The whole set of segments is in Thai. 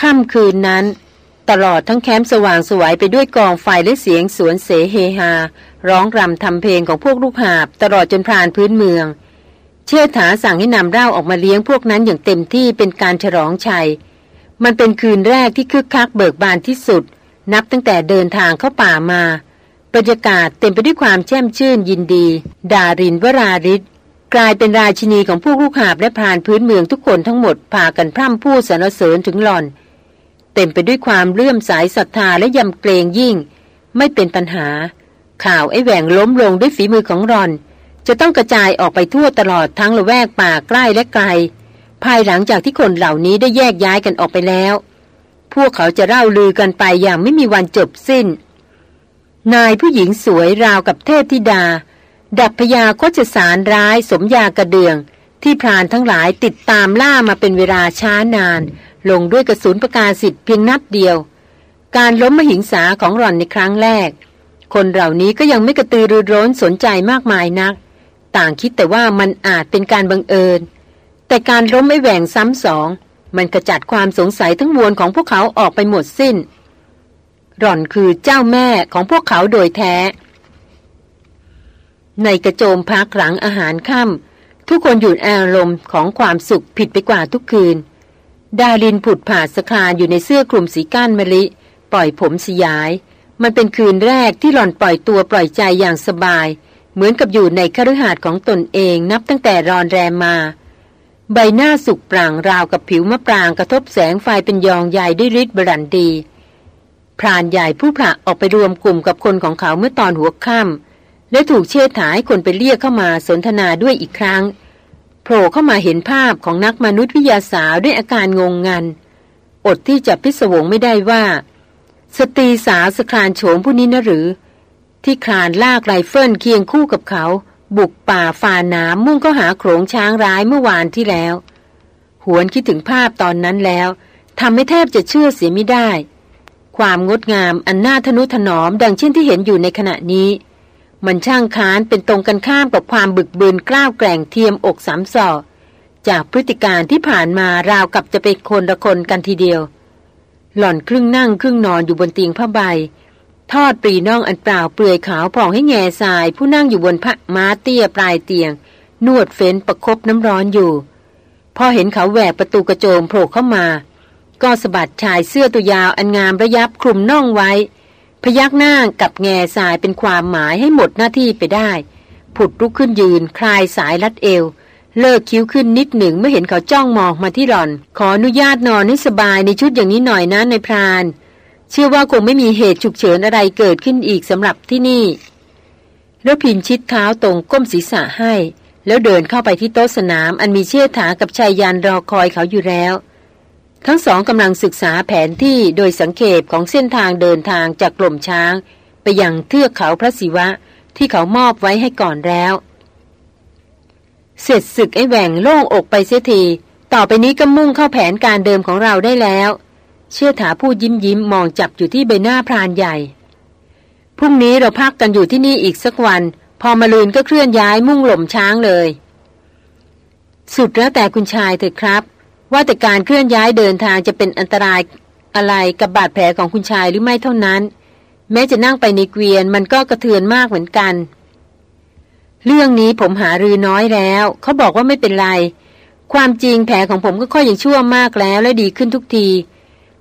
ค่ำคืนนั้น ตลอดทั้งแคมป์สว่างสวยไปด้วยกองไฟและเสียงสวนเสเฮฮา ร้องรำทำเพลงของพวกลูกหาบ ตลอดจนพรานพื้นเมือง เชื่อถาสั่งให้นำเหล้าออกมาเลี้ยงพวกนั้นอย่างเต็มที่เป็นการฉลองชัย มันเป็นคืนแรกที่คึกคักเบิกบานที่สุด นับตั้งแต่เดินทางเข้าป่ามาบรรยากาศเต็มไปด้วยความแช่มชื่นยินดี ดารินวราริศกลายเป็นราชินีของผู้ลูกหาบและพรานพื้นเมืองทุกคนทั้งหมดพากันพร่ำพูดสรรเสริญถึงหล่อน เต็มไปด้วยความเลื่อมสายศรัทธาและยำเกรงยิ่ง ไม่เป็นปัญหา ข่าวไอ้แหวงล้มลงด้วยฝีมือของรอน จะต้องกระจายออกไปทั่วตลอดทั้งละแวกป่าใกล้และไกล ภายหลังจากที่คนเหล่านี้ได้แยกย้ายกันออกไปแล้ว พวกเขาจะเล่าลือกันไปอย่างไม่มีวันจบสิ้น นายผู้หญิงสวยราวกับเทพธิดา ดับพยาโคจสารร้ายสมยากระเดือง ที่พรานทั้งหลายติดตามล่ามาเป็นเวลาช้านาน ลงด้วยกระสุนประกาศสิทธิ์เพียงนัดเดียว การล้มมหิงสาของหล่อนในครั้งแรก คนเหล่านี้ก็ยังไม่กระตือรือร้นสนใจมากมายนัก ต่างคิดแต่ว่ามันอาจเป็นการบังเอิญ แต่การล้มไม่แหว่งซ้ำสอง มันกระจัดความสงสัยทั้งมวลของพวกเขาออกไปหมดสิ้น หล่อนคือเจ้าแม่ของพวกเขาโดยแท้ ในกระโจมพักหลังอาหารค่ำ ทุกคนอยู่อารมณ์ของความสุขผิดไปกว่าทุกคืน ดาลินผุดผ่าสคานอยู่ในเสื้อคลุมสีก้านมะลิ ปล่อยผมสยาย มันเป็นคืนแรกที่หล่อนปล่อยตัวปล่อยใจอย่างสบาย เหมือนกับอยู่ในคฤหาสน์ของตนเองนับตั้งแต่รอนแรมมา ใบหน้าสุกปร่างราวกับผิวมะปรางกระทบแสงไฟเป็นยองใหญ่ด้วยฤทธิ์บรันดีพรานใหญ่ผู้พระออกไปรวมกลุ่มกับคนของเขาเมื่อตอนหัวค่ำ และถูกเชิดถายคนไปเรียกเข้ามาสนทนาด้วยอีกครั้งโผล่เข้ามาเห็นภาพของนักมนุษยวิทยาสาวด้วยอาการงงงัน อดที่จะพิศวงไม่ได้ว่า สตรีสาวสคราญโฉมผู้นี้นะหรือ ที่คลานลากไรเฟิลเคียงคู่กับเขา บุกป่าฝ่าน้ำมุ่งเข้าหาโขงช้างร้ายเมื่อวานที่แล้ว หวนคิดถึงภาพตอนนั้นแล้วทำให้แทบจะเชื่อเสียไม่ได้ ความงดงามอันน่าทนุถนอมดังเช่นที่เห็นอยู่ในขณะนี้ มันช่างค้านเป็นตรงกันข้ามกับความบึกบืนกล้าวแกร่งเทียมอกสามสอจากพฤติการที่ผ่านมาราวกับจะเป็นคนละคนกันทีเดียว หล่อนครึ่งนั่งครึ่งนอนอยู่บนเตียงผ้าใบ ทอดปรีน่องอันเปล่าเปลือยขาวผ่องให้แง่ทราย ผู้นั่งอยู่บนพระม้าเตี้ยปลายเตียง นวดเฟ้นประครบน้ำร้อนอยู่ พอเห็นเขาแหวกประตูกระโจมโผล่เข้ามา ก็สะบัดชายเสื้อตัวยาวอันงามระยับคลุมน่องไว้ พยักหน้ากับแง่สายเป็นความหมายให้หมดหน้าที่ไปได้ ผุดลุกขึ้นยืน คลายสายรัดเอว เลิกคิ้วขึ้นนิดหนึ่งเมื่อเห็นเขาจ้องมองมาที่หล่อน ขออนุญาตนอนให้สบายในชุดอย่างนี้หน่อยนะในพราน เชื่อว่าคงไม่มีเหตุฉุกเฉินอะไรเกิดขึ้นอีกสำหรับที่นี่แล้วพินชิดเท้าตรงก้มศีรษะให้ แล้วเดินเข้าไปที่โต๊ะสนามอันมีเชี่ยถากับชายยันรอคอยเขาอยู่แล้ว ทั้งสองกำลังศึกษาแผนที่โดยสังเกตของเส้นทางเดินทางจากกลมช้าง ไปยังเทือกเขาพระศิวะที่เขามอบไว้ให้ก่อนแล้ว เสร็จศึกไอ้แหว่งโล่งอกไปเสียที ต่อไปนี้ก็มุ่งเข้าแผนการเดิมของเราได้แล้ว เชื่อถาพูดยิ้มยิ้มมองจับอยู่ที่ใบหน้าพรานใหญ่ พรุ่งนี้เราพักกันอยู่ที่นี่อีกสักวัน พอมาลืนก็เคลื่อนย้ายมุ่งหล่มช้างเลย สุดแล้วแต่คุณชายเถอะครับ ว่าแต่การเคลื่อนย้ายเดินทางจะเป็นอันตรายอะไรกับบาดแผลของคุณชายหรือไม่เท่านั้น แม้จะนั่งไปในเกวียนมันก็กระเทือนมากเหมือนกัน เรื่องนี้ผมหารือน้อยแล้ว เขาบอกว่าไม่เป็นไร ความจริงแผลของผมก็ค่อยยังชั่วมากแล้วและดีขึ้นทุกที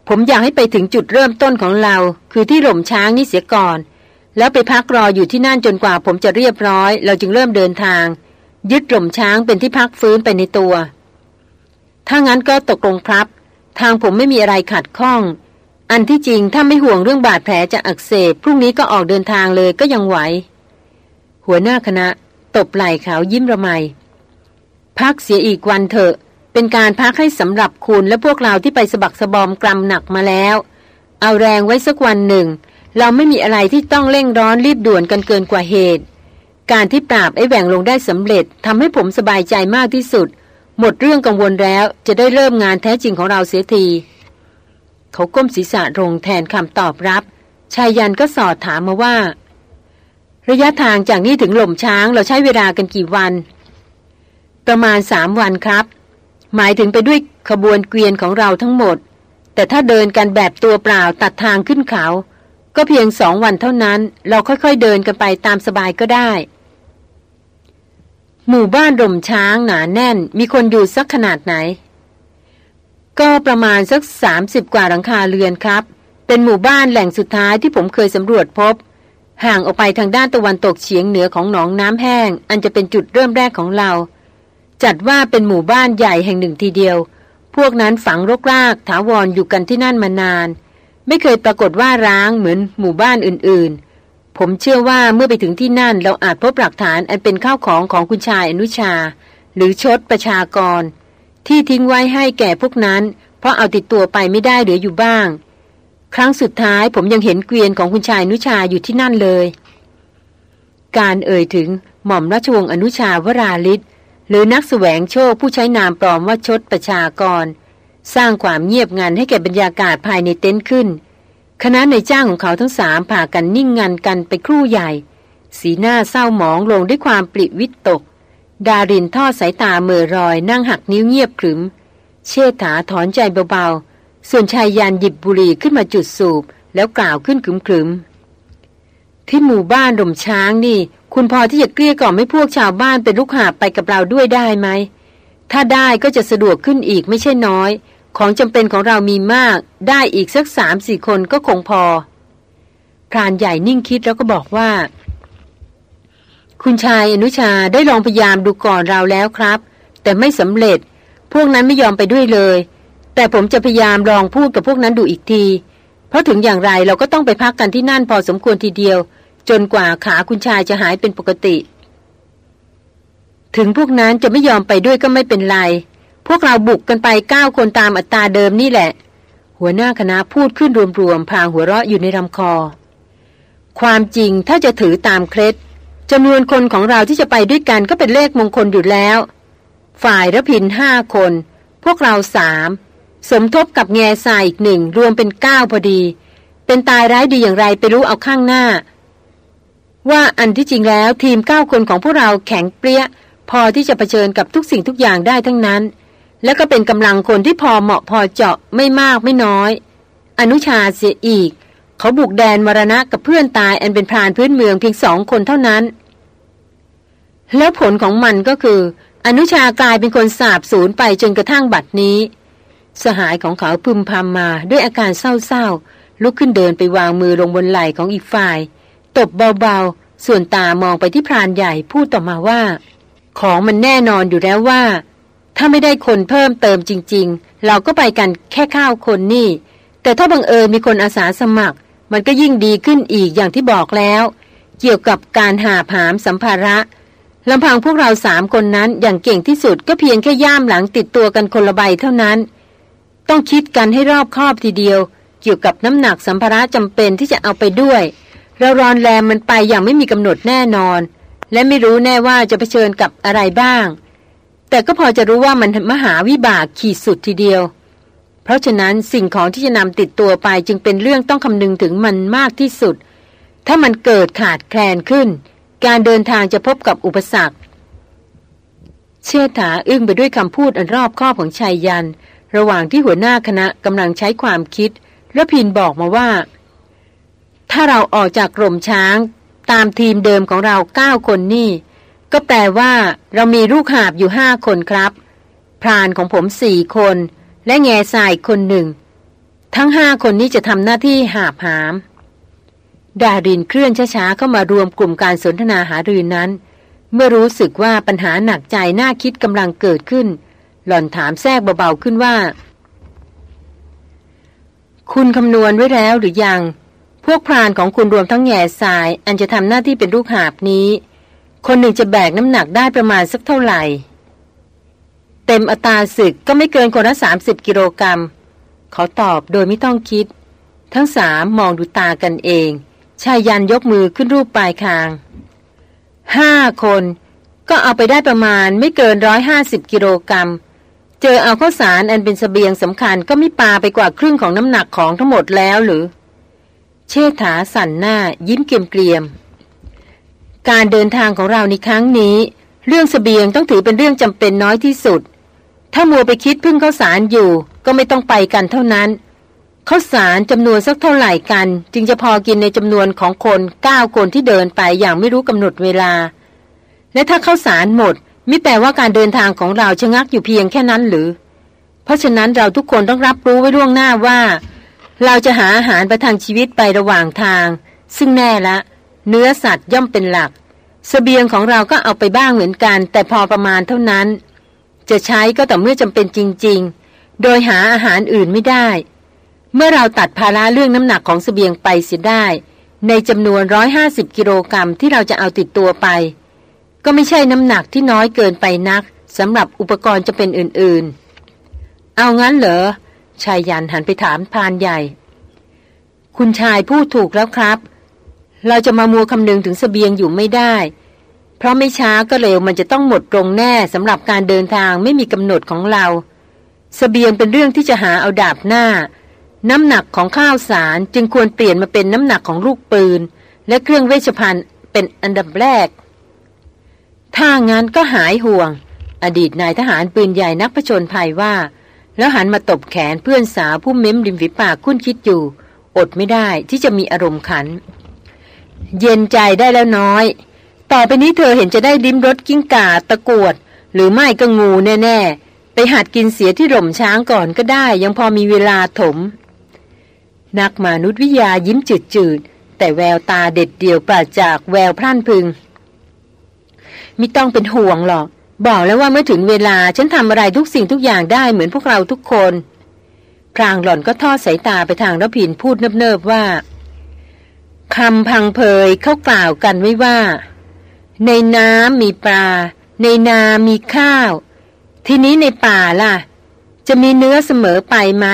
ผมอยากให้ไปถึงจุดเริ่มต้นของเรา คือที่หล่มช้างนี่เสียก่อน แล้วไปพักรออยู่ที่นั่นจนกว่าผมจะเรียบร้อย เราจึงเริ่มเดินทาง ยึดหล่มช้างเป็นที่พักฟื้นไปในตัว ถ้างั้นก็ตกลงครับ ทางผมไม่มีอะไรขัดข้อง อันที่จริงถ้าไม่ห่วงเรื่องบาดแผลจะอักเสบพรุ่งนี้ก็ออกเดินทางเลยก็ยังไหว หัวหน้าคณะ ตบไหล่ขาวยิ้มระไม พักเสียอีกวันเถอะ เป็นการพักให้สำหรับคุณและพวกเราที่ไปสะบักสะบอมกรำหนักมาแล้ว เอาแรงไว้สักวันหนึ่ง เราไม่มีอะไรที่ต้องเร่งร้อนรีบด่วนกันเกินกว่าเหตุการที่ปราบไอ้แหว่งลงได้สำเร็จทำให้ผมสบายใจมากที่สุด หมดเรื่องกังวลแล้วจะได้เริ่มงานแท้จริงของเราเสียที เขาก้มศีรษะลงแทนคำตอบรับ ชายยันก็สอดถามมาว่า ระยะทางจากนี้ถึงหล่มช้างเราใช้เวลากันกี่วัน ประมาณสามวันครับ หมายถึงไปด้วยขบวนเกวียนของเราทั้งหมด แต่ถ้าเดินกันแบบตัวเปล่าตัดทางขึ้นเขา ก็เพียงสองวันเท่านั้น เราค่อยๆเดินกันไปตามสบายก็ได้ หมู่บ้านรมช้างหนาแน่น มีคนอยู่สักขนาดไหน ก็ประมาณสักสามสิบกว่าหลังคาเรือนครับ เป็นหมู่บ้านแหล่งสุดท้ายที่ผมเคยสำรวจพบ ห่างออกไปทางด้านตะวันตกเฉียงเหนือของหนองน้ำแห้ง อันจะเป็นจุดเริ่มแรกของเรา จัดว่าเป็นหมู่บ้านใหญ่แห่งหนึ่งทีเดียว พวกนั้นฝังรกรากถาวรออยู่กันที่นั่นมานาน ไม่เคยปรากฏว่าร้างเหมือนหมู่บ้านอื่นๆ ผมเชื่อว่าเมื่อไปถึงที่นั่นเราอาจพบหลักฐานอันเป็นข้าวของของคุณชายอนุชา หรือชดประชากร ที่ทิ้งไว้ให้แก่พวกนั้น เพราะเอาติดตัวไปไม่ได้เหลืออยู่บ้าง ครั้งสุดท้ายผมยังเห็นเกวียนของคุณชายอนุชาอยู่ที่นั่นเลย การเอ่ยถึงหม่อมราชวงศ์อนุชาวราลิศหรือนักสแสวงโชคผู้ใช้นามปลอมว่าชดประชากร สร้างความเงียบงันให้แก่บรรยากาศภายในเต็นท์ขึ้น คณะในจ้างของเขาทั้งสามผ่ากันนิ่งงันกันไปครู่ใหญ่ สีหน้าเศร้าหมองลงด้วยความปริวิตตก ดารินทอดสายตาเมื่อรอยนั่งหักนิ้วเงียบขรึม เชษฐาถอนใจเบาๆ ส่วนชายยานหยิบบุหรี่ขึ้นมาจุดสูบ แล้วกล่าวขึ้นขรึมๆ ที่หมู่บ้านดมช้างนี่ คุณพอที่จะเกลี้ยกล่อมให้พวกชาวบ้านเป็นลูกหาไปกับเราด้วยได้ไหมถ้าได้ก็จะสะดวกขึ้นอีกไม่ใช่น้อย ของจำเป็นของเรามีมาก ได้อีกสักสามสี่คนก็คงพอ พรานใหญ่นิ่งคิดแล้วก็บอกว่า คุณชายอนุชาได้ลองพยายามดูก่อนเราแล้วครับ แต่ไม่สำเร็จ พวกนั้นไม่ยอมไปด้วยเลย แต่ผมจะพยายามลองพูดกับพวกนั้นดูอีกที เพราะถึงอย่างไรเราก็ต้องไปพักกันที่นั่นพอสมควรทีเดียว จนกว่าขาคุณชายจะหายเป็นปกติ ถึงพวกนั้นจะไม่ยอมไปด้วยก็ไม่เป็นไร พวกเราบุกกันไปเก้าคนตามอัตราเดิมนี่แหละ หัวหน้าคณะพูดขึ้นรวมๆพางหัวเราะอยู่ในลำคอ ความจริงถ้าจะถือตามเคล็ดจำนวนคนของเราที่จะไปด้วยกันก็เป็นเลขมงคลอยู่แล้ว ฝ่ายระพินห้าคน พวกเราสามสมทบกับแง่ทรายอีกหนึ่งรวมเป็นเก้าพอดี เป็นตายร้ายดีอย่างไรไปรู้เอาข้างหน้า ว่าอันที่จริงแล้วทีมเก้าคนของพวกเราแข็งเปรี้ย พอที่จะะเผชิญกับทุกสิ่งทุกอย่างได้ทั้งนั้น และก็เป็นกำลังคนที่พอเหมาะพอเจาะไม่มากไม่น้อย อนุชาเสียอีก เขาบุกแดนมรณะกับเพื่อนตายอันเป็นพรานพื้นเมืองเพียงสองคนเท่านั้น แล้วผลของมันก็คือ อนุชากลายเป็นคนสาบสูญไปจนกระทั่งบัดนี้ สหายของเขาพึมพำมาด้วยอาการเศร้าๆลุกขึ้นเดินไปวางมือลงบนไหล่ของอีกฝ่าย ตบเบาๆ ส่วนตามองไปที่พรานใหญ่พูดต่อมาว่า ของมันแน่นอนอยู่แล้วว่า ถ้าไม่ได้คนเพิ่มเติมจริง ๆ เราก็ไปกันแค่ข้าวคนนี่ แต่ถ้าบังเอิญมีคนอาสาสมัคร มันก็ยิ่งดีขึ้นอีกอย่างที่บอกแล้ว เกี่ยวกับการหาผามสัมภาระลำพังพวกเราสามคนนั้นอย่างเก่งที่สุดก็เพียงแค่ย่ามหลังติดตัวกันคนละใบเท่านั้น ต้องคิดกันให้รอบคอบทีเดียว เกี่ยวกับน้ำหนักสัมภาระจำเป็นที่จะเอาไปด้วยเรารอนแรมมันไปอย่างไม่มีกำหนดแน่นอน และไม่รู้แน่ว่าจะเผชิญกับอะไรบ้าง แต่ก็พอจะรู้ว่ามันมหาวิบากขีดสุดทีเดียว เพราะฉะนั้นสิ่งของที่จะนำติดตัวไปจึงเป็นเรื่องต้องคำนึงถึงมันมากที่สุด ถ้ามันเกิดขาดแคลนขึ้น การเดินทางจะพบกับอุปสรรค เชษฐาอึ้งไปด้วยคำพูดอันรอบคอบของชายยัน ระหว่างที่หัวหน้าคณะกำลังใช้ความคิดและพินบอกมาว่า ถ้าเราออกจากกล่มช้าง ตามทีมเดิมของเราเก้าคนนี่ ก็แปลว่าเรามีลูกหาบอยู่ห้าคนครับ พรานของผมสี่คน และแง่ทรายคนหนึ่ง ทั้งห้าคนนี้จะทำหน้าที่หาบหาม ดารินเคลื่อนช้าๆเข้ามารวมกลุ่มการสนทนาหารือนั้น เมื่อรู้สึกว่าปัญหาหนักใจน่าคิดกำลังเกิดขึ้น หล่อนถามแทรกเบาๆขึ้นว่า คุณคำนวณไว้แล้วหรือยัง พวกพรานของคุณรวมทั้งแง่สาย อันจะทำหน้าที่เป็นลูกหาบนี้ คนหนึ่งจะแบกน้ำหนักได้ประมาณสักเท่าไหร่ เต็มอัตราศึกก็ไม่เกินคนละสามสิบกิโลกรัมเขาตอบโดยไม่ต้องคิด ทั้งสามมองดูตากันเอง ชายยันยกมือขึ้นรูปปลายคางห้าคนก็เอาไปได้ประมาณไม่เกินร้อยห้าสิบกิโลกรัม เจอเอาข้าวสารอันเป็นสเสบียงสำคัญก็ไม่ปาไปกว่าครึ่งของน้ำหนักของทั้งหมดแล้วหรือ เชษฐาสั่นหน้ายิ้มเกรียมๆก การเดินทางของเราในครั้งนี้ เรื่องสเสบียงต้องถือเป็นเรื่องจำเป็นน้อยที่สุด ถ้ามัวไปคิดพึ่งข้าวสารอยู่ ก็ไม่ต้องไปกันเท่านั้นข้าวสารจำนวนสักเท่าไหร่กัน จึงจะพอกินในจำนวนของคนเก้าคนที่เดินไปอย่างไม่รู้กำหนดเวลา และถ้าข้าวสารหมดมิแปลว่าการเดินทางของเราชะงักอยู่เพียงแค่นั้นหรือ เพราะฉะนั้นเราทุกคนต้องรับรู้ไว้ล่วงหน้าว่า เราจะหาอาหารประทังชีวิตไประหว่างทาง ซึ่งแน่ละ เนื้อสัตว์ย่อมเป็นหลักสเสบียงของเราก็เอาไปบ้างเหมือนกัน แต่พอประมาณเท่านั้น จะใช้ก็แต่เมื่อจำเป็นจริง ๆ โดยหาอาหารอื่นไม่ได้ เมื่อเราตัดภาระเรื่องน้ำหนักของสเสบียงไปเสียได้ ในจำนวน 150 กิโลกรัมที่เราจะเอาติดตัวไป ก็ไม่ใช่น้ำหนักที่น้อยเกินไปนักสำหรับอุปกรณ์จะเป็นอื่นๆ เอางั้นเหรอชายยันหันไปถามพานใหญ่ คุณชายพูดถูกแล้วครับ เราจะมามัวคำนึงถึงสเสบียงอยู่ไม่ได้ เพราะไม่ช้าก็เร็วมันจะต้องหมดตรงแน่สำหรับการเดินทางไม่มีกำหนดของเราสเสบียงเป็นเรื่องที่จะหาเอาดาบหน้า น้ำหนักของข้าวสารจึงควรเปลี่ยนมาเป็นน้ำหนักของลูกปืน และเครื่องเวชภัณฑ์เป็นอันดับแรก ถ้างั้นก็หายห่วง อดีตนายทหารปืนใหญ่นักผชนภัยว่า แล้วหันมาตบแขนเพื่อนสาวผู้เม้มริมฝีปากคุ้นคิดอยู่ อดไม่ได้ที่จะมีอารมณ์ขัน เย็นใจได้แล้วน้อย ต่อไปนี้เธอเห็นจะได้ดิ้มรถกิ้งก่าตะกวด หรือไม่ก็งูแน่ ๆ ไปหัดกินเสียที่หล่มช้างก่อนก็ได้ ยังพอมีเวลาถม นักมนุษยวิทยายิ้มจืดๆ แต่แววตาเด็ดเดี่ยวปราจากแววพร่านพึง ไม่ต้องเป็นห่วงหรอก บอกแล้วว่าเมื่อถึงเวลาฉันทำอะไรทุกสิ่งทุกอย่างได้เหมือนพวกเราทุกคนพรางหล่อนก็ทอดสายตาไปทางรพินพูดเนิบๆว่า คำพังเพยเขากล่าวกันไว้ว่า ในน้ำมีปลา ในนามีข้าว ทีนี้ในป่าล่ะ จะมีเนื้อเสมอไปไหม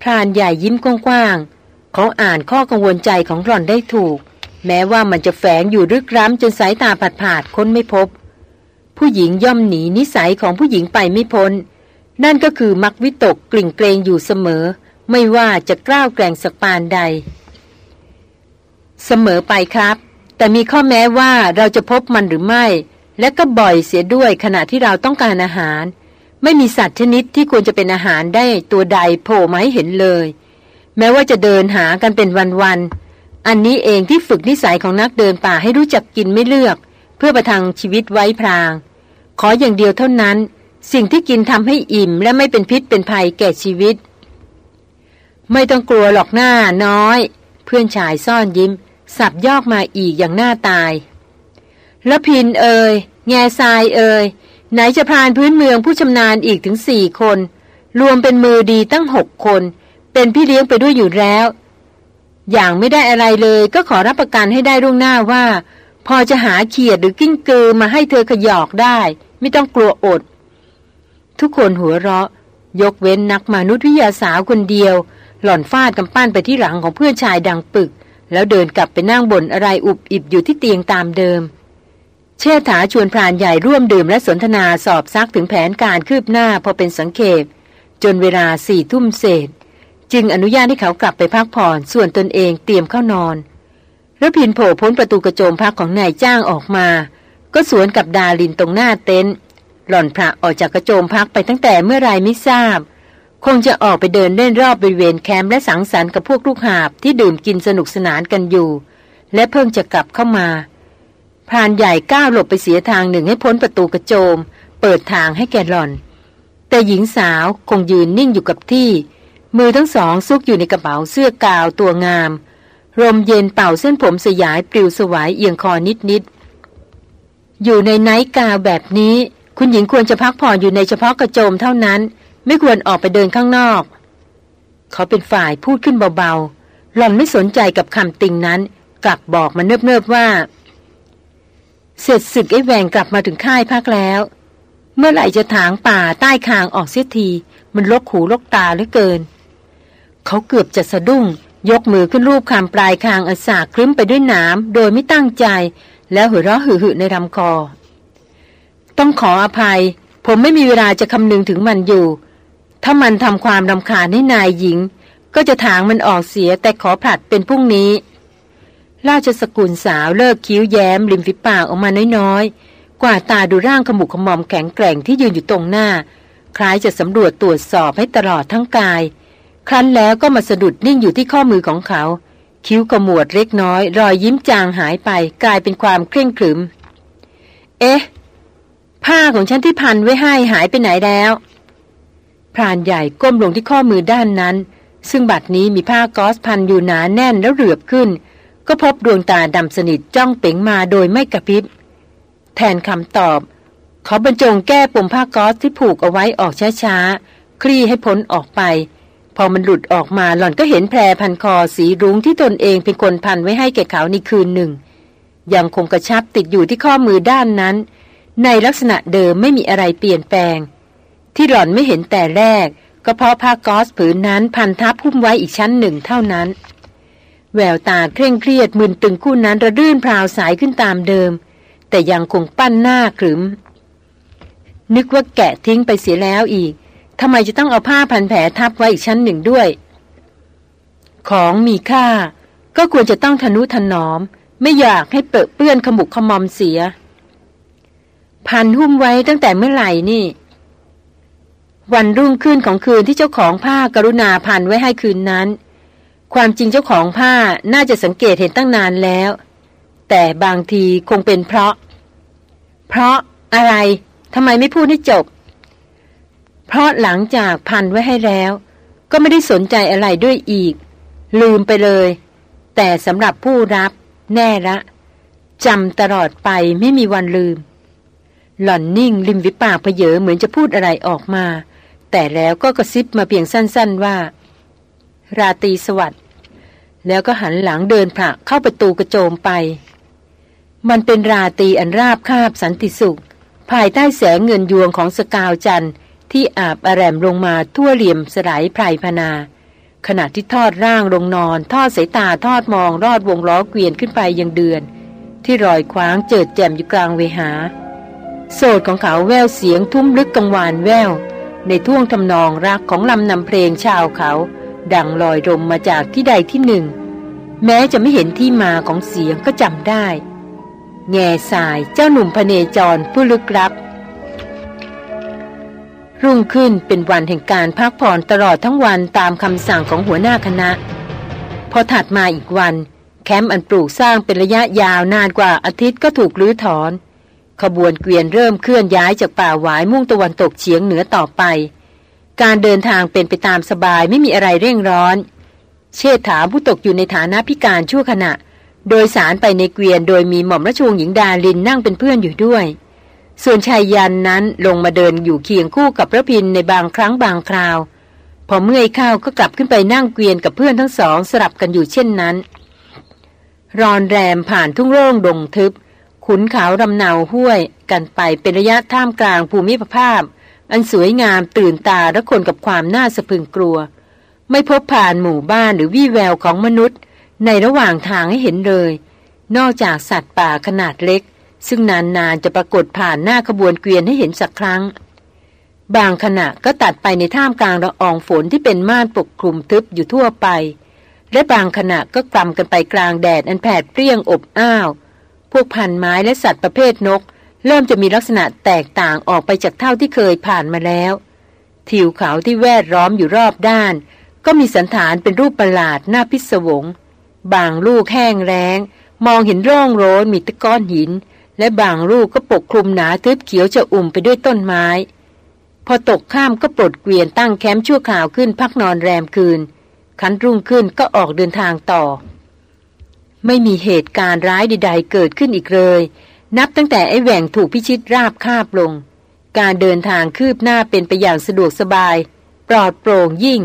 พรานใหญ่ยิ้มกว้างๆเขาอ่านข้อกังวลใจของหล่อนได้ถูก แม้ว่ามันจะแฝงอยู่ลึกร้ำจนสายตาผาดผาดค้นไม่พบ ผู้หญิงย่อมหนีนิสัยของผู้หญิงไปไม่พ้น นั่นก็คือมักวิตกกลิ่งเกรงอยู่เสมอ ไม่ว่าจะกล้าวแกร่งสักปานใด เสมอไปครับ แต่มีข้อแม้ว่าเราจะพบมันหรือไม่ และก็บ่อยเสียด้วยขณะที่เราต้องการอาหาร ไม่มีสัตว์ชนิดที่ควรจะเป็นอาหารได้ตัวใดโผล่มาให้เห็นเลย แม้ว่าจะเดินหากันเป็นวันๆอันนี้เองที่ฝึกนิสัยของนักเดินป่าให้รู้จักกินไม่เลือก เพื่อประทังชีวิตไว้พราง ขออย่างเดียวเท่านั้น สิ่งที่กินทำให้อิ่มและไม่เป็นพิษเป็นภัยแก่ชีวิต ไม่ต้องกลัวหรอกหน้าน้อย เพื่อนชายซ่อนยิ้ม สับยอกมาอีกอย่างหน้าตายแล้วพินเอ่ยแง่ทรายเอ่ยไหนจะพรานพื้นเมืองผู้ชำนาญอีกถึงสี่คน รวมเป็นมือดีตั้งหกคน เป็นพี่เลี้ยงไปด้วยอยู่แล้ว อย่างไม่ได้อะไรเลยก็ขอรับประกันให้ได้ล่วงหน้าว่า พอจะหาเขียดหรือกิ้งกือมาให้เธอขยอกได้ ไม่ต้องกลัวอด ทุกคนหัวเราะ ยกเว้นนักมนุษยวิทยาสาวคนเดียว หล่อนฟาดกำปั้นไปที่หลังของเพื่อนชายดังปึก แล้วเดินกลับไปนั่งบนอะไรอุบอิบอยู่ที่เตียงตามเดิม เชษฐาชวนพรานใหญ่ร่วมดื่มและสนทนาสอบซักถึงแผนการคืบหน้าพอเป็นสังเขปจนเวลาสี่ทุ่มเศษ จึงอนุญาตให้เขากลับไปพักผ่อนส่วนตนเองเตรียมเข้านอนแล้วพินโผล่พ้นประตูกระโจมพักของนายจ้างออกมา ก็สวนกับดาลินตรงหน้าเต็นท์หล่อนพระออกจากกระโจมพักไปตั้งแต่เมื่อไรไม่ทราบ คงจะออกไปเดินเล่นรอบบริเวณแคมป์และสังสรรค์กับพวกลูกหาบที่ดื่มกินสนุกสนานกันอยู่ และเพิ่งจะกลับเข้ามาพรานใหญ่ก้าวหลบไปเสียทางหนึ่งให้พ้นประตูกระโจม เปิดทางให้แกหล่อน แต่หญิงสาวคงยืนนิ่งอยู่กับที่ มือทั้งสองซุกอยู่ในกระเป๋าเสื้อกาวตัวงามลมเย็นเป่าเส้นผมสยายปลิวสวายเอียงคอนิดๆอยู่ในไนท์กาวแบบนี้ คุณหญิงควรจะพักผ่อนอยู่ในเฉพาะกระโจมเท่านั้น ไม่ควรออกไปเดินข้างนอก เขาเป็นฝ่ายพูดขึ้นเบาๆ หล่อนไม่สนใจกับคำติงนั้น กลับบอกมันเนิบๆว่า เสร็จศึกไอ้แหวงกลับมาถึงค่ายพักแล้ว เมื่อไหร่จะถางป่าใต้คางออกเสียที มันลกหูลกตาเหลือเกิน เขาเกือบจะสะดุ้ง ยกมือขึ้นรูปคำปลายคางอาสาคลึ้มไปด้วยน้ำโดยไม่ตั้งใจ แล้วหัวเราะหึ่ในลำคอ ต้องขออภัย ผมไม่มีเวลาจะคำนึงถึงมันอยู่ ถ้ามันทำความรำคาญให้นายหญิง ก็จะถางมันออกเสียแต่ขอผลัดเป็นพรุ่งนี้ ราชสกุลสาวเลิกคิ้วแย้มริมฝีปากออกมาน้อยๆ กว่าตาดูร่างขมุกขมอมแข็งแกร่งที่ยืนอยู่ตรงหน้า คล้ายจะสำรวจตรวจสอบให้ตลอดทั้งกาย ครั้นแล้วก็มาสะดุดนิ่งอยู่ที่ข้อมือของเขา คิ้วกระมวดเล็กน้อย รอยยิ้มจางหายไปกลายเป็นความเคร่งขรึม เอ๊ะ ผ้าของฉันที่พันไว้ให้หายไปไหนแล้ว พรานใหญ่ก้มลงที่ข้อมือด้านนั้น ซึ่งบัดนี้มีผ้ากอสพันอยู่หนาแน่นแล้วเหลือบขึ้น ก็พบดวงตาดำสนิทจ้องเป๋งมาโดยไม่กระพริบ แทนคำตอบ เขาบรรจงแก้ปมผ้ากอสที่ผูกเอาไว้ออกช้าๆ คลี่ให้พ้นออกไป พอมันหลุดออกมาหล่อนก็เห็นแพรพันคอสีรุ้งที่ตนเองเป็นคนพันไว้ให้แก่เขาในคืนหนึ่ง ยังคงกระชับติดอยู่ที่ข้อมือด้านนั้น ในลักษณะเดิมไม่มีอะไรเปลี่ยนแปลง ที่หล่อนไม่เห็นแต่แรก ก็เพราะผ้ากอสผืนนั้นพันทับหุ้มไว้อีกชั้นหนึ่งเท่านั้น แววตาเคร่งเครียดมึนตึงคู่นั้นระรื่นพราวสายขึ้นตามเดิม แต่ยังคงปั้นหน้าขรึม นึกว่าแกะทิ้งไปเสียแล้วอีกทำไมจะต้องเอาผ้าพันแผลทับไว้อีกชั้นหนึ่งด้วย ของมีค่า ก็ควรจะต้องทนุถนอม ไม่อยากให้เปอะเปื้อนขมุกขมอมเสีย พันหุ้มไว้ตั้งแต่เมื่อไหร่นี่ วันรุ่งขึ้นของคืนที่เจ้าของผ้ากรุณาพันไว้ให้คืนนั้น ความจริงเจ้าของผ้าน่าจะสังเกตเห็นตั้งนานแล้ว แต่บางทีคงเป็นเพราะ เพราะอะไรทำไมไม่พูดให้จบ เพราะหลังจากพันไว้ให้แล้ว ก็ไม่ได้สนใจอะไรด้วยอีก ลืมไปเลย แต่สำหรับผู้รับ แน่ละจำตลอดไปไม่มีวันลืม หล่อนนิ่งริมวิปากเพเยอเหมือนจะพูดอะไรออกมา แต่แล้วก็กระซิบมาเพียงสั้น ๆว่า ราตรีสวัสดิ์แล้วก็หันหลังเดินผละเข้าประตูกระโจมไป มันเป็นราตรีอันราบคาบสันติสุข ภายใต้แสงเงินยวงของสกาวจันทร์ที่อาบอแรมลงมาทั่วเหลี่ยมสลายไพรพนา ขณะที่ทอดร่างลงนอน ทอดสายตาทอดมองรอดวงล้อเกวียนขึ้นไปยังเดือน ที่รอยคว้างเจิดแจ่มอยู่กลางเวหา โสดของเขาแววเสียงทุ่มลึกกังวานแวว ในท่วงทำนองรักของลำนำเพลงชาวเขา ดังลอยรมมาจากที่ใดที่หนึ่ง แม้จะไม่เห็นที่มาของเสียงก็จำได้ แง่สายเจ้าหนุ่มพเนจรผู้ลึกลับ รุ่งขึ้นเป็นวันแห่งการพักผ่อนตลอดทั้งวันตามคำสั่งของหัวหน้าคณะ พอถัดมาอีกวัน แคมป์อันปลูกสร้างเป็นระยะยาวนานกว่าอาทิตย์ก็ถูกรื้อถอน ขบวนเกวียนเริ่มเคลื่อนย้ายจากป่าหวายมุ่งตะวันตกเฉียงเหนือต่อไป การเดินทางเป็นไปตามสบายไม่มีอะไรเร่งร้อน เชษฐาผู้ตกอยู่ในฐานะพิการชั่วขณะ โดยสารไปในเกวียนโดยมีหม่อมราชวงศ์หญิงดาลินนั่งเป็นเพื่อนอยู่ด้วย ส่วนชายยันนั้นลงมาเดินอยู่เคียงคู่กับพระพินในบางครั้งบางคราว พอเมื่อยข้าวก็กลับขึ้นไปนั่งเกวียนกับเพื่อนทั้งสองสลับกันอยู่เช่นนั้น รอนแรมผ่านทุ่งโร่งดงทึบ ขุนเขารำเนาห้วยกันไปเป็นระยะท่ามกลางภูมิภาพ อันสวยงามตื่นตาและคนกับความน่าสะพรึงกลัว ไม่พบผ่านหมู่บ้านหรือวี่แววของมนุษย์ ในระหว่างทางให้เห็นเลย นอกจากสัตว์ป่าขนาดเล็ก ซึ่งนานๆจะปรากฏผ่านหน้าขบวนเกวียนให้เห็นสักครั้ง บางขณะก็ตัดไปในท่ามกลางละอองฝนที่เป็นม่านปกคลุมทึบอยู่ทั่วไป และบางขณะก็กลำกันไปกลางแดดอันแผดเปรี้ยงอบอ้าว พวกพันไม้และสัตว์ประเภทนก เริ่มจะมีลักษณะแตกต่างออกไปจากเท่าที่เคยผ่านมาแล้วทิวเขาที่แวดล้อมอยู่รอบด้าน ก็มีสันฐานเป็นรูปประหลาดน่าพิศวง บางลูกแห้งแรงมองเห็นร่องโรนมีตะก้อนหิน และบางลูกก็ปกคลุมหนาทึบเขียวจะอุ่มไปด้วยต้นไม้ พอตกข้ามก็ปลดเกวียนตั้งแคมป์ชั่วข่าวขึ้นพักนอนแรมคืน คันรุ่งขึ้นก็ออกเดินทางต่อ ไม่มีเหตุการณ์ร้ายใด ๆ เกิดขึ้นอีกเลย นับตั้งแต่ไอ้แหว่งถูกพิชิตราบคาบลง การเดินทางคืบหน้าเป็นไปอย่างสะดวกสบาย ปลอดโปร่งยิ่ง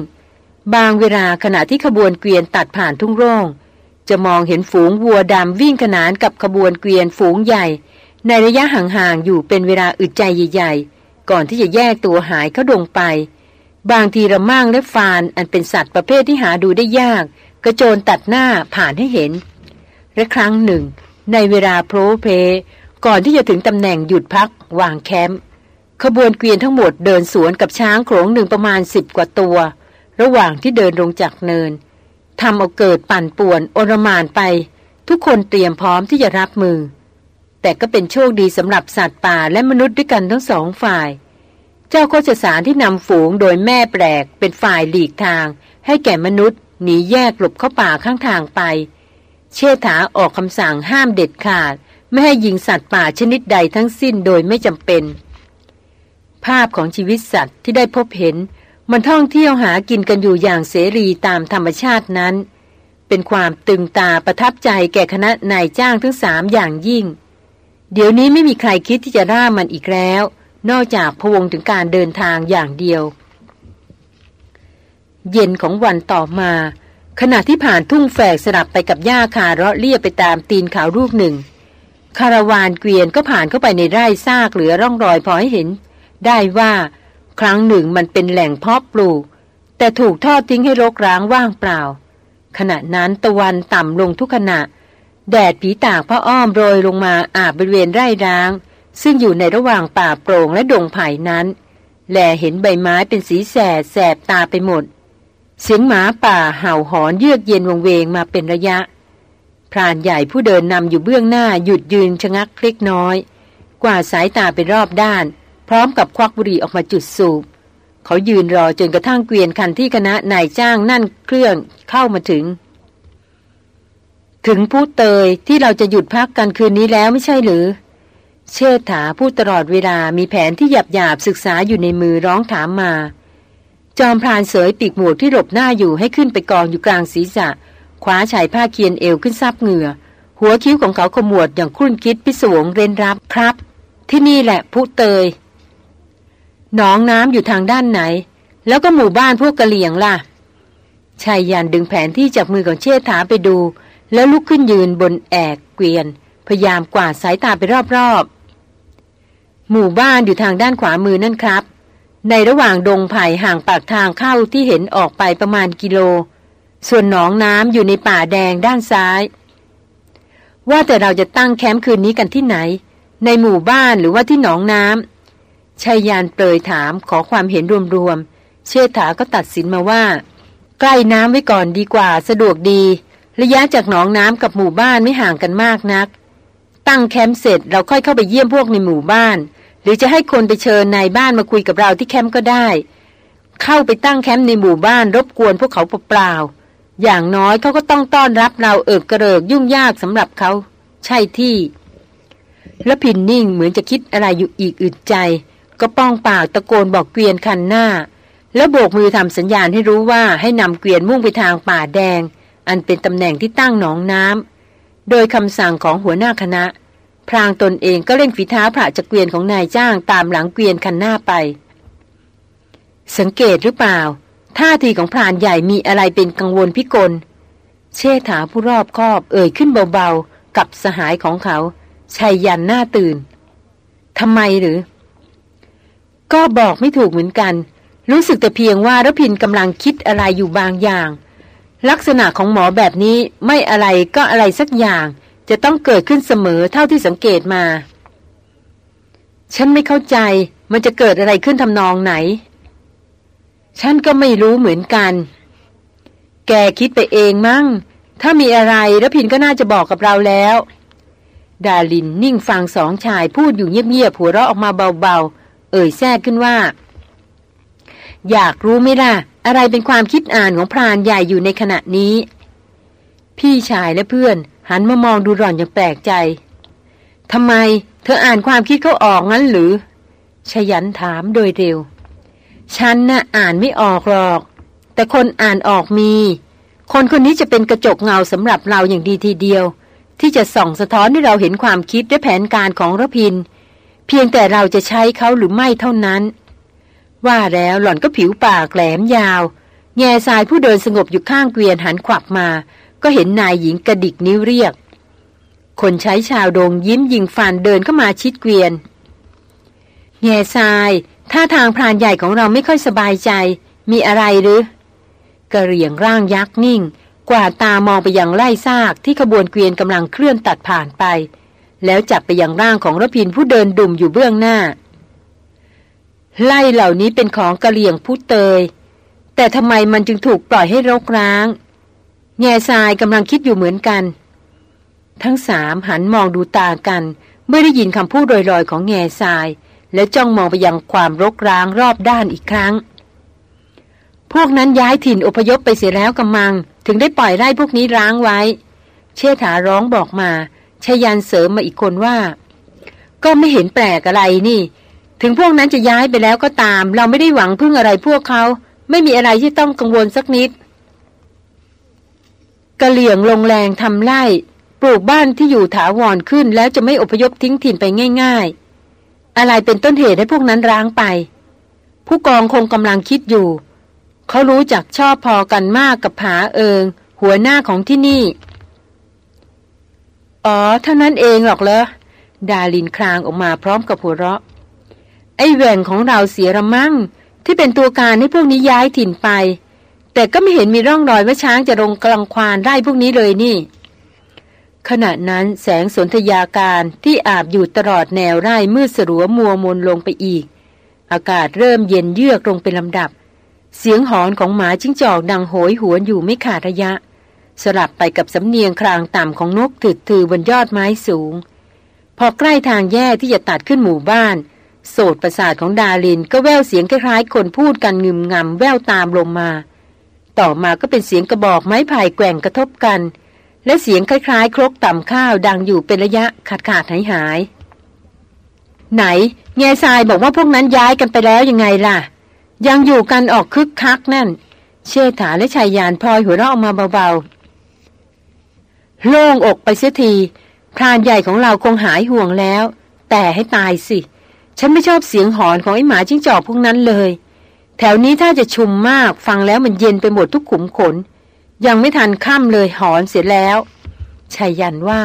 บางเวลาขณะที่ขบวนเกวียนตัดผ่านทุ่งโร่ง จะมองเห็นฝูงวัวดำวิ่งขนานกับขบวนเกวียนฝูงใหญ่ ในระยะห่างๆอยู่เป็นเวลาอึดใจใหญ่ๆ ก่อนที่จะแยกตัวหายเข้าดงไป บางทีระมั่งและฟานอันเป็นสัตว์ประเภทที่หาดูได้ยาก กระโจนตัดหน้าผ่านให้เห็น และครั้งหนึ่ง ในเวลาโพรเพก่อนที่จะถึงตำแหน่งหยุดพักวางแคมป์ขบวนเกวียนทั้งหมดเดินสวนกับช้างโขลงหนึ่งประมาณสิบกว่าตัว ระหว่างที่เดินลงจากเนินทำเอาเกิดปั่นป่วนโอรมานไป ทุกคนเตรียมพร้อมที่จะรับมือ แต่ก็เป็นโชคดีสำหรับสัตว์ป่าและมนุษย์ด้วยกันทั้งสองฝ่าย เจ้าโคชสารที่นำฝูงโดยแม่แปลกเป็นฝ่ายหลีกทาง ให้แก่มนุษย์หนีแยกหลบเข้าป่าข้างทางไป เชษฐาออกคำสั่งห้ามเด็ดขาด ไม่ให้ยิงสัตว์ป่าชนิดใดทั้งสิ้นโดยไม่จำเป็น ภาพของชีวิตสัตว์ที่ได้พบเห็น มันท่องเที่ยวหากินกันอยู่อย่างเสรีตามธรรมชาตินั้น เป็นความตึงตาประทับใจแก่คณะนายจ้างทั้งสามอย่างยิ่ง เดี๋ยวนี้ไม่มีใครคิดที่จะร่ามันอีกแล้ว นอกจากพวงถึงการเดินทางอย่างเดียว เย็นของวันต่อมา ขณะที่ผ่านทุ่งแฝกสลับไปกับหญ้าคาเราะเลียไปตามตีนเขาลูกหนึ่ง คาราวานเกวียนก็ผ่านเข้าไปในไร่ซากเหลือร่องรอยพอให้เห็น ได้ว่าครั้งหนึ่งมันเป็นแหล่งเพาะปลูก แต่ถูกทอดทิ้งให้รกร้างว่างเปล่า ขณะนั้นตะวันต่ำลงทุกขณะ แดดผีตากพระอ้อมโรยลงมาอาบบริเวณไร่ร้าง ซึ่งอยู่ในระหว่างป่าโปร่งและดงไผ่นั้น แลเห็นใบไม้เป็นสีแสดแสบตาไปหมด เสียงหมาป่าเห่าหอนเยือกเย็นวงเวงมาเป็นระยะ พรานใหญ่ผู้เดินนำอยู่เบื้องหน้าหยุดยืนชะงักเล็กน้อย กว่าสายตาไปรอบด้าน พร้อมกับควักบุหรี่ออกมาจุดสูบ เขายืนรอจนกระทั่งเกวียนคันที่คณะนายจ้างนั่นเครื่องเข้ามาถึง ถึงผู้เตยที่เราจะหยุดพักกันคืนนี้แล้วไม่ใช่หรือ เชษฐาผู้ตลอดเวลามีแผนที่หยาบหยาบศึกษาอยู่ในมือร้องถามมา จอมพรานเสยปีกหมวกที่หลบหน้าอยู่ให้ขึ้นไปกองอยู่กลางศีรษะคว้าชายผ้าเคียนเอวขึ้นซับเหงื่อ หัวคิ้วของเขาขมวดอย่างคุ้นคิดพิศวงเรนรับครับ ที่นี่แหละผู้เตยหนองน้ำอยู่ทางด้านไหน แล้วก็หมู่บ้านพวกกะเหลี่ยงล่ะชายยันดึงแผนที่จากมือของเชษฐาไปดู แล้วลุกขึ้นยืนบนแอกเกวียน พยายามกวาดสายตาไปรอบๆหมู่บ้านอยู่ทางด้านขวามือนั่นครับ ในระหว่างดงไผ่ห่างปากทางเข้าที่เห็นออกไปประมาณกิโล ส่วนหนองน้ำอยู่ในป่าแดงด้านซ้าย ว่าแต่เราจะตั้งแคมป์คืนนี้กันที่ไหน ในหมู่บ้านหรือว่าที่หนองน้ำชายยานเปรยถามขอความเห็นรวมๆ เชษฐาก็ตัดสินมาว่า ใกล้น้ำไว้ก่อนดีกว่าสะดวกดี ระยะจากหนองน้ำกับหมู่บ้านไม่ห่างกันมากนัก ตั้งแคมป์เสร็จเราค่อยเข้าไปเยี่ยมพวกในหมู่บ้าน รือจะให้คนไปเชิญนายบ้านมาคุยกับเราที่แคมป์ก็ได้ เข้าไปตั้งแคมป์ในหมู่บ้านรบกวนพวกเขาเปล่าๆอย่างน้อยเขาก็ต้องต้อนรับเราเอิกกระเริกยุ่งยากสำหรับเขา ใช่ที่แล้วพินนิ่งเหมือนจะคิดอะไรอยู่อีกอึดใจ ก็ป้องปากตะโกนบอกเกวียนคันหน้า แล้วโบกมือทำสัญญาณให้รู้ว่าให้นำเกวียนมุ่งไปทางป่าแดง อันเป็นตำแหน่งที่ตั้งหนองน้ำโดยคำสั่งของหัวหน้าคณะ พรางตนเองก็เร่งฝีเท้าผ่าจากเกวียนของนายจ้างตามหลังเกวียนคันหน้าไป สังเกตหรือเปล่า ท่าทีของพรานใหญ่มีอะไรเป็นกังวลพิกล เชษฐาผู้รอบคอบเอ่ยขึ้นเบาๆ กับสหายของเขาชัยยันหน้าตื่นทำไมหรือ ก็บอกไม่ถูกเหมือนกัน รู้สึกแต่เพียงว่ารพินกำลังคิดอะไรอยู่บางอย่าง ลักษณะของหมอแบบนี้ไม่อะไรก็อะไรสักอย่าง จะต้องเกิดขึ้นเสมอเท่าที่สังเกตมา ฉันไม่เข้าใจมันจะเกิดอะไรขึ้นทำนองไหน ฉันก็ไม่รู้เหมือนกัน แกคิดไปเองมั้ง ถ้ามีอะไรแล้วพินก็น่าจะบอกกับเราแล้ว ดาลินนิ่งฟังสองชายพูดอยู่เงียบๆหัวเราะออกมาเบาๆ เอ่ยแทรกขึ้นว่า อยากรู้ไหมล่ะ อะไรเป็นความคิดอ่านของพรานใหญ่อยู่ในขณะนี้ พี่ชายและเพื่อน หันมามองดูหล่อนอย่างแปลกใจทำไม เธออ่านความคิดเขาออกงั้นหรือ ชยันถามโดยเร็ว ฉันน่ะอ่านไม่ออกหรอก แต่คนอ่านออกมี คนคนนี้จะเป็นกระจกเงาสำหรับเราอย่างดีทีเดียว ที่จะส่องสะท้อนให้เราเห็นความคิดและแผนการของรพิน เพียงแต่เราจะใช้เขาหรือไม่เท่านั้น ว่าแล้วหล่อนก็ผิวปากแหลมยาว แง่ทรายผู้เดินสงบอยู่ข้างเกวียนหันขวับมา ก็เห็นนายหญิงกระดิกนิ้วเรียก คนใช้ชาวโดงยิ้มยิงฟันเดินเข้ามาชิดเกวียนแง่ทรายท่าทางพรานใหญ่ของเราไม่ค่อยสบายใจ มีอะไรหรือกระเหรี่ยงร่างยักษ์นิ่ง กว่าตามองไปยังไล่ซากที่ขบวนเกวียนกำลังเคลื่อนตัดผ่านไป แล้วจับไปยังร่างของรพินผู้เดินดุ่มอยู่เบื้องหน้า ไล่เหล่านี้เป็นของกระเหรี่ยงผู้เตย แต่ทำไมมันจึงถูกปล่อยให้รกร้าง แง่ทรายกำลังคิดอยู่เหมือนกัน ทั้งสามหันมองดูตากัน เมื่อได้ยินคำพูดลอยๆ ของแง่ทราย แล้วจ้องมองไปยังความรกร้างรอบด้านอีกครั้ง พวกนั้นย้ายถิ่นอพยพไปเสียแล้วกำมัง ถึงได้ปล่อยไร่พวกนี้ร้างไว้ เชษฐาร้องบอกมาชยันเสริมมาอีกคนว่า ก็ไม่เห็นแปลกอะไรนี่ ถึงพวกนั้นจะย้ายไปแล้วก็ตาม เราไม่ได้หวังพึ่งอะไรพวกเขา ไม่มีอะไรที่ต้องกังวลสักนิด กะเหลี่ยงลงแรงทำไร่ ปลูกบ้านที่อยู่ถาวรขึ้นแล้วจะไม่อพยพทิ้งถิ่นไปง่าย ๆ อะไรเป็นต้นเหตุให้พวกนั้นร้างไป ผู้กองคงกำลังคิดอยู่ เขารู้จักชอบพอกันมากกับผาเอิง หัวหน้าของที่นี่ อ๋อเท่านั้นเองหรอกเหรอดาลินคลางออกมาพร้อมกับหัวเราะ ไอ้แหว่งของเราเสียระมั่งที่เป็นตัวการให้พวกนี้ย้ายถิ่นไป แต่ก็ไม่เห็นมีร่องรอยว่าช้างจะลงกลางควานไร่พวกนี้เลยนี่ ขณะนั้นแสงสนธยาการที่อาบอยู่ตลอดแนวไร่มืดสลัวมัวมนลงไปอีก อากาศเริ่มเย็นเยือกลงเป็นลำดับ เสียงหอนของหมาจิ้งจอกดังโหยหวนอยู่ไม่ขาดระยะ สลับไปกับสำเนียงครางต่ำของนกถืดถือบนยอดไม้สูง พอใกล้ทางแยกที่จะตัดขึ้นหมู่บ้านโสดประสาทของดาลินก็แววเสียงคล้ายๆคนพูดกันงึมงำแววตามลมมา ต่อมาก็เป็นเสียงกระบอกไม้ไผ่แกว่งกระทบกัน และเสียงคล้ายๆ ครกต่ำข้าวดังอยู่เป็นระยะขาดขาดหายหายไหน แง่ทรายบอกว่าพวกนั้นย้ายกันไปแล้วยังไงล่ะ ยังอยู่กันออกคึกคักนั่น เชษฐาและชายยานพลอยหัวเราะออกมาเบาๆ โล่งอกไปเสียทีพรานใหญ่ของเราคงหายห่วงแล้ว แต่ให้ตายสิ ฉันไม่ชอบเสียงหอนของไอ้หมาจิ้งจอกพวกนั้นเลย แถวนี้ถ้าจะชุมมากฟังแล้วมันเย็นไปหมดทุกขุมขน ยังไม่ทันค่ำเลยหอนเสียแล้วชายันว่า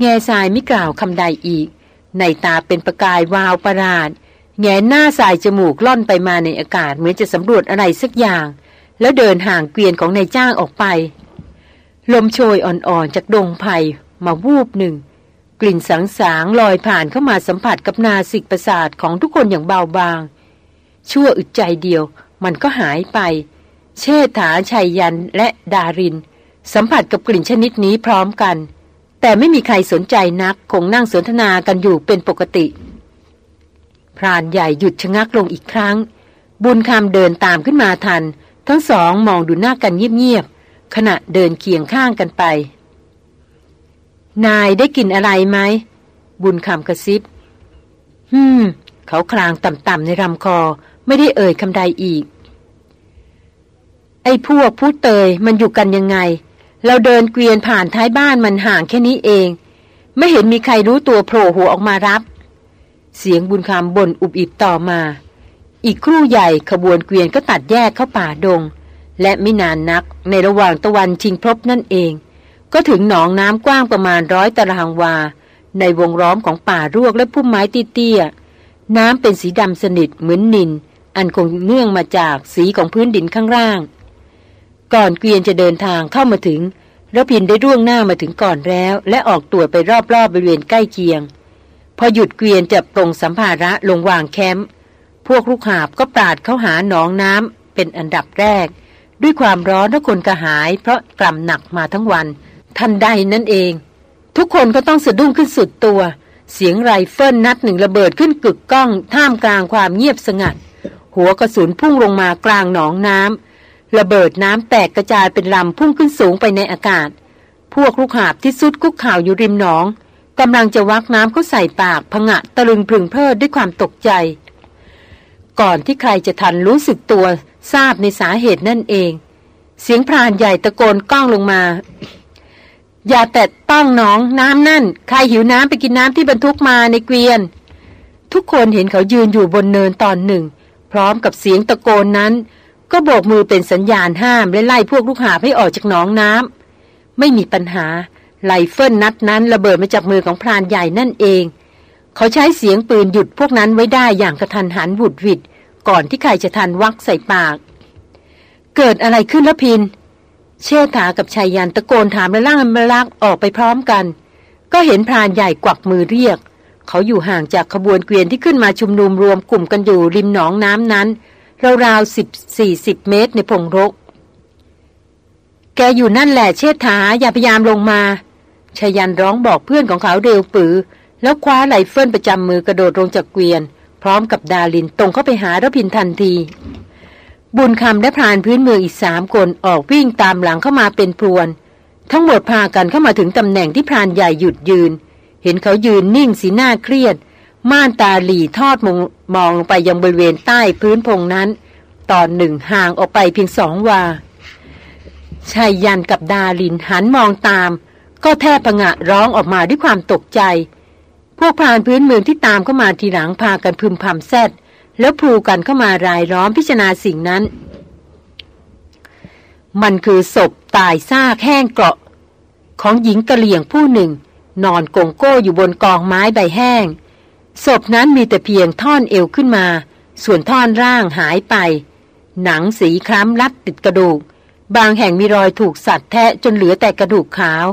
แง่ทรายไม่กล่าวคำใดอีก ในตาเป็นประกายวาวประหลาด แง่หน้าสายจมูกล่อนไปมาในอากาศเหมือนจะสำรวจอะไรสักอย่าง แล้วเดินห่างเกวียนของนายจ้างออกไป ลมโชยอ่อนๆจากดงไผ่มาวูบหนึ่ง กลิ่นสังสางลอยผ่านเข้ามาสัมผัสกับนาสิกประสาทของทุกคนอย่างเบาบาง ชั่วอึดใจเดียว มันก็หายไป เชษฐาชัยยันและดาริน สัมผัสกับกลิ่นชนิดนี้พร้อมกัน แต่ไม่มีใครสนใจนักคงนั่งสนทนากันอยู่เป็นปกติ พรานใหญ่หยุดชะงักลงอีกครั้ง บุญคำเดินตามขึ้นมาทัน ทั้งสองมองดูหน้ากันเงียบๆขณะเดินเคียงข้างกันไป นายได้กลิ่นอะไรไหมบุญคำกระซิบฮึมเขาคลางต่ำๆในลำคอ ไม่ได้เอ่ยคำใดอีก ไอ้พวกผู้เตยมันอยู่กันยังไง เราเดินเกวียนผ่านท้ายบ้านมันห่างแค่นี้เอง ไม่เห็นมีใครรู้ตัวโผล่หัวออกมารับ เสียงบุญคำบ่นอุบอิบต่อมา อีกครู่ใหญ่ขบวนเกวียนก็ตัดแยกเข้าป่าดง และไม่นานนักในระหว่างตะวันชิงพบนั่นเอง ก็ถึงหนองน้ำกว้างประมาณร้อยตารางวา ในวงล้อมของป่ารวกและพุ่มไม้เตี้ยๆน้ำเป็นสีดำสนิทเหมือนนิน อันคงเนื่องมาจากสีของพื้นดินข้างล่าง ก่อนเกวียนจะเดินทางเข้ามาถึงระพินได้ร่วงหน้ามาถึงก่อนแล้ว และออกตรวจไปรอบๆบบริเวณใกล้เคียง พอหยุดเกวียนจะปรงสัมภาระลงวางแคมป์พวกลูกหาบก็ปราดเข้าหาหนองน้ำเป็นอันดับแรก ด้วยความร้อนและคนกระหาย เพราะกล่ำหนักมาทั้งวัน ทันใดนั่นเอง ทุกคนก็ต้องสะดุ้งขึ้นสุดตัว เสียงไรเฟิลนัดหนึ่งระเบิดขึ้นกึกก้อง ท่ามกลางความเงียบสงัด หัวกระสุนพุ่งลงมากลางหนองน้ำระเบิดน้ำแตกกระจายเป็นลำพุ่งขึ้นสูงไปในอากาศ พวกลูกหาบที่สุดคุกข่าวอยู่ริมหนองกำลังจะวักน้ำเข้าใส่ปากพงะตะลึงพึงเพลิดด้วยความตกใจ ก่อนที่ใครจะทันรู้สึกตัวทราบในสาเหตุนั่นเอง เสียงพรานใหญ่ตะโกนก้องลงมา อย่าแต่ต้องน้องน้ำนั่น ใครหิวน้ำไปกินน้ำที่บรรทุกมาในเกวียน ทุกคนเห็นเขายืนอยู่บนเนินตอนหนึ่ง พร้อมกับเสียงตะโกนนั้น ก็โบกมือเป็นสัญญาณห้ามและไล่พวกลูกหาให้ออกจากหนองน้ำไม่มีปัญหาไลเฟิลนัดนั้นระเบิดมาจากมือของพรานใหญ่นั่นเอง เขาใช้เสียงปืนหยุดพวกนั้นไว้ได้อย่างกระทันหันหุดวิดก่อนที่ใครจะทันวักใส่ปาก เกิดอะไรขึ้นละพิน เชษฐากับชายยันตะโกนถามและล่างมลักออกไปพร้อมกัน ก็เห็นพรานใหญ่กวักมือเรียก เขาอยู่ห่างจากขบวนเกวียนที่ขึ้นมาชุมนุมรวมกลุ่มกันอยู่ริมหนองน้ำนั้น ราวๆสิบสี่สิบเมตรในพงรก แกอยู่นั่นแหละเชษฐาอย่าพยายามลงมาชายันร้องบอกเพื่อนของเขาเร็วปือ แล้วคว้าไหลเฟิลประจำมือกระโดดลงจากเกวียน พร้อมกับดาลินตรงเข้าไปหารพินทันที บุญคำและพรานพื้นเมืองอีกสามคนออกวิ่งตามหลังเข้ามาเป็นพรวน ทั้งหมดพากันเข้ามาถึงตำแหน่งที่พรานใหญ่หยุดยืน เห็นเขายืนนิ่งสีหน้าเครียด ม่านตาหลีทอดมองมองลงไปยังบริเวณใต้พื้นพงนั้น ตอนหนึ่งห่างออกไปเพียงสองวาชายยันกับดาลินหันมองตาม ก็แทบประงะร้องออกมาด้วยความตกใจ พวกพรานพื้นเมืองที่ตามเข้ามาทีหลังพากันพึมพำแซดแล้วพลูกันเข้ามารายล้อมพิจารณาสิ่งนั้น มันคือศพตายซากแห้งเกราะ ของหญิงกะเหลี่ยงผู้หนึ่ง นอนกงโก้อยู่บนกองไม้ใบแห้ง ศพนั้นมีแต่เพียงท่อนเอวขึ้นมา ส่วนท่อนร่างหายไป หนังสีคล้ำรัดติดกระดูก บางแห่งมีรอยถูกสัตว์แทะจนเหลือแต่กระดูกขาว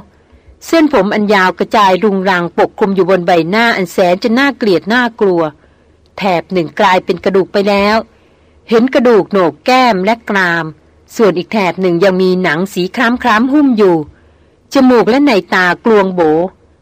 เส้นผมอันยาวกระจายรุงรังปกคลุมอยู่บนใบหน้าอันแสนจะน่าเกลียดน่ากลัว แถบหนึ่งกลายเป็นกระดูกไปแล้ว เห็นกระดูกโหนกแก้มและกราม ส่วนอีกแถบหนึ่งยังมีหนังสีคล้ำคล้ำหุ้มอยู่จมูกและในตากลวงโบ